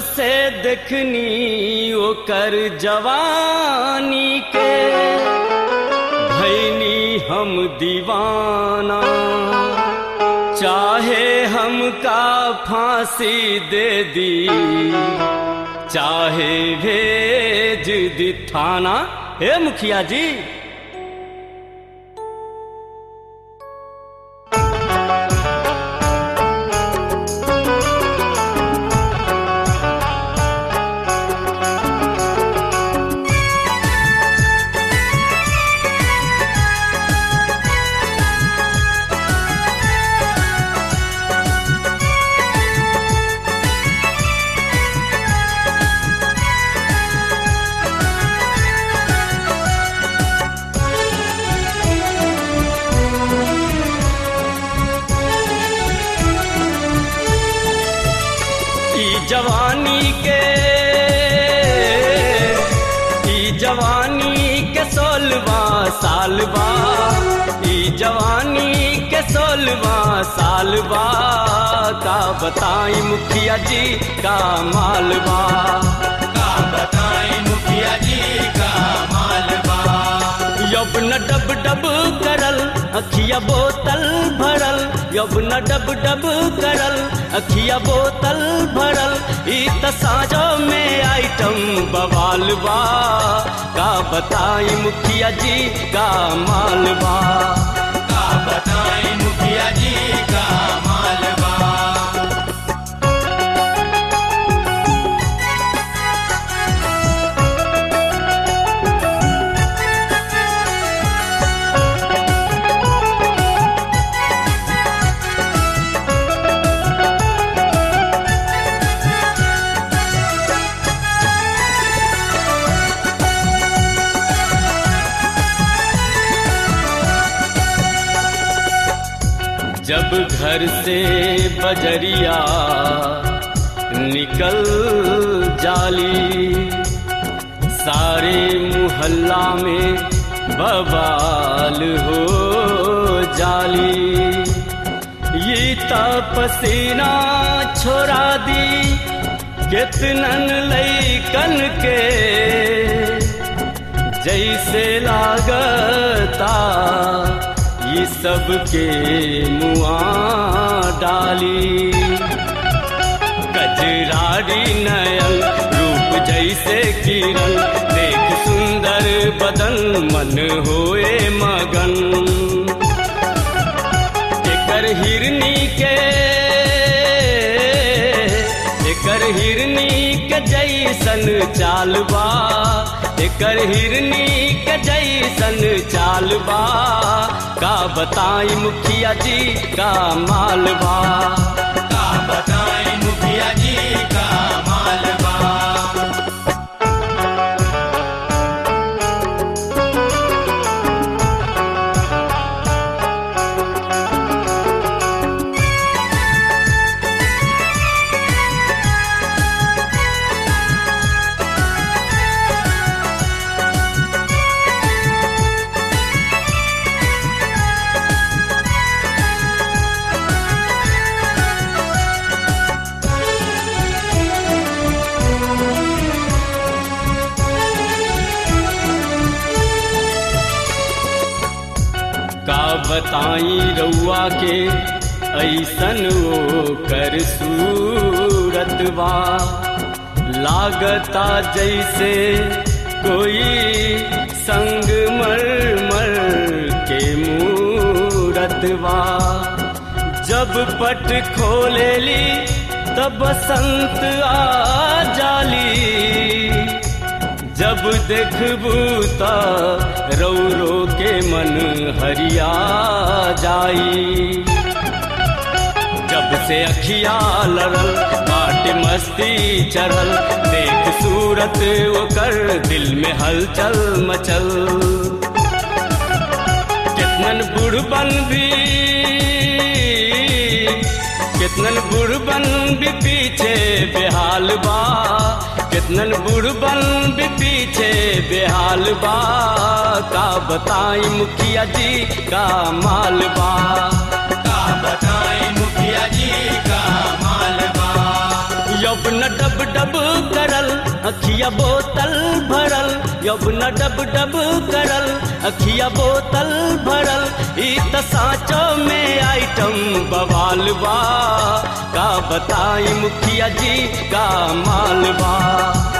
से देखनी ओकर जवानी के। भैनी हम दीवाना, चाहे हमका फांसी दे दी, चाहे भेज दी थाना। हे मुखिया जी। जवानी के सोलवा सालवा। ई जवानी के सोलवा सालवा। का बताई मुखिया जी का मालवा। का बताई मुखिया जी का मालवा। यौवन डब डब करल अखिया बोतल भरल न डब डब करल, अखिया बोतल भरल इत साजो में आइटम बवाल बा का बताई मुखिया जी, का मालवा। का बताई मुखिया जी, का जब घर से बजरिया निकल जाली, सारे मुहल्ला में बवाल हो जाली। ये तपसीना छोड़ा दी कितनन लैकन के, जैसे लागता ये सबके मुआ डाली। कजरारी नयन रूप जैसे किरण, देख सुंदर बदन मन होए मगन। हिरनी के जैसन चालबा एक हिरनी के जैसन चालबा, का बताई मुखिया जी का मालवा का बताई मुखिया जी का बताई रउआ के, ऐसन वो कर सूरतवा लागता जैसे कोई संग मर मर के मूरतवा जब पट खोलेली तब बसंत आ जाली। जब देखबू त रो रो के मन हरिया जाई। जब से अखिया लड़ल बाट मस्ती चढ़ल देख सूरत ओकर दिल में हलचल मचल। कितनन बुढ़बन भी कितनन बुढ़बन भी पीछे बेहाल बा। कितनन बुढ़बन भी पीछे बेहाल बा का बताई मुखिया जी का मालबा का बताई मुखिया जी का मालवा यब न डब डब करल अखिया बोतल भरल, यब न डब डब करल। अखिया बोतल भरल इत साँचो में आइटम बवाल बा का बताई मुखिया जी, का जी